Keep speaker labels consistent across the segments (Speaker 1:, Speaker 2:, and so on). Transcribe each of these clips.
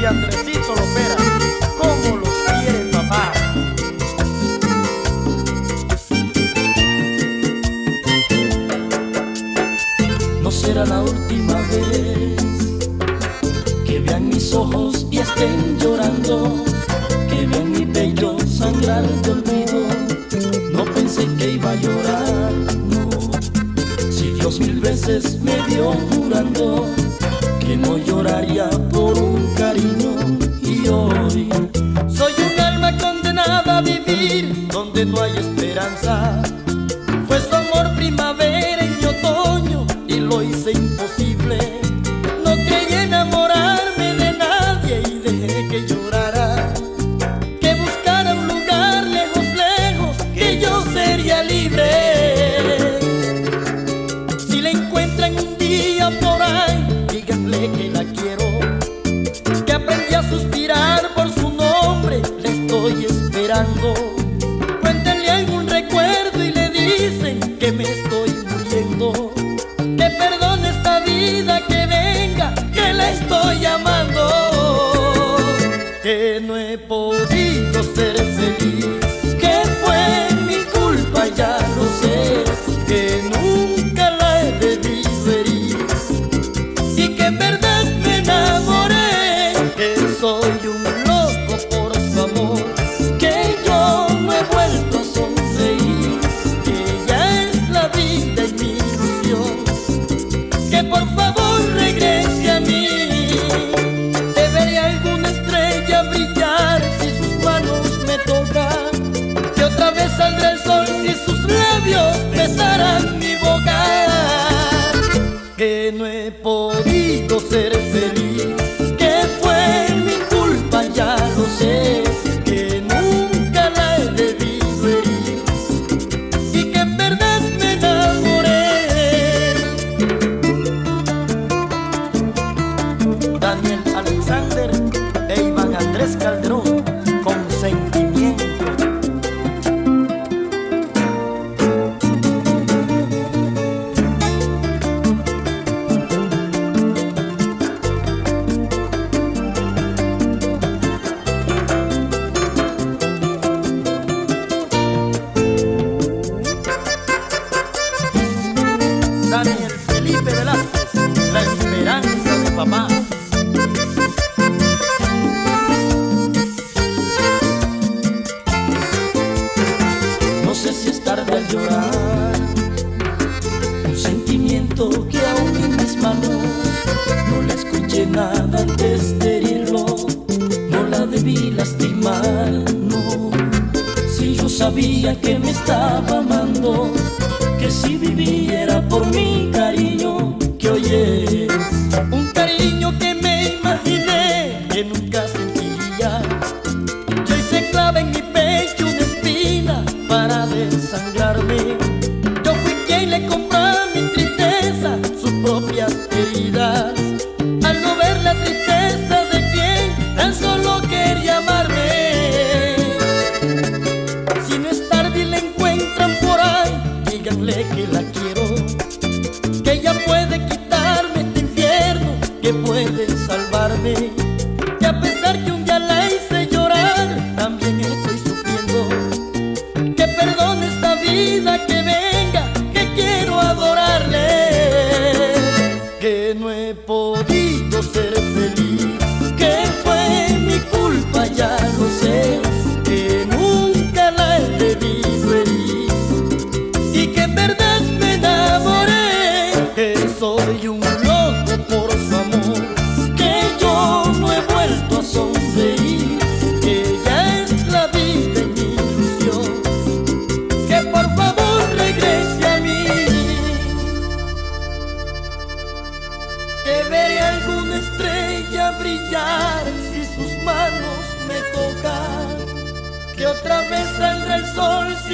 Speaker 1: y Andresito Lopera, como los quiere papá.
Speaker 2: No será la última vez que vean mis ojos y estén llorando, que vean mi pecho sangrar de olvido. No pensé que iba a llorar, no. Si Dios mil veces me dio jurando que no lloraría por no hay esperanza. Fue su amor primavera mi otoño y lo hice imposible. No creí enamorarme de nadie y dejé que llorara. Que buscara un lugar lejos, lejos, que yo sería libre. Si la encuentran un día por ahí, díganle que la quiero. Que aprendí a suspirar por su nombre, le estoy esperando. Que no he podido ser feliz, que fue mi culpa, ya labios besarán mi boca. Que no he podido no le escuché nada antes de herirlo, no la debí lastimar, no. Si yo sabía que me estaba amando, que si vivía era por mi cariño, que hoy es un cariño que puede salvarme. Que a pesar que un día la hice llorar, también estoy sufriendo. Que perdone esta vida, que venga,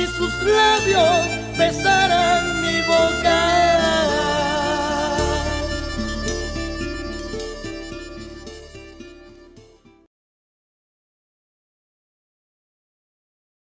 Speaker 2: sus labios besarán mi boca.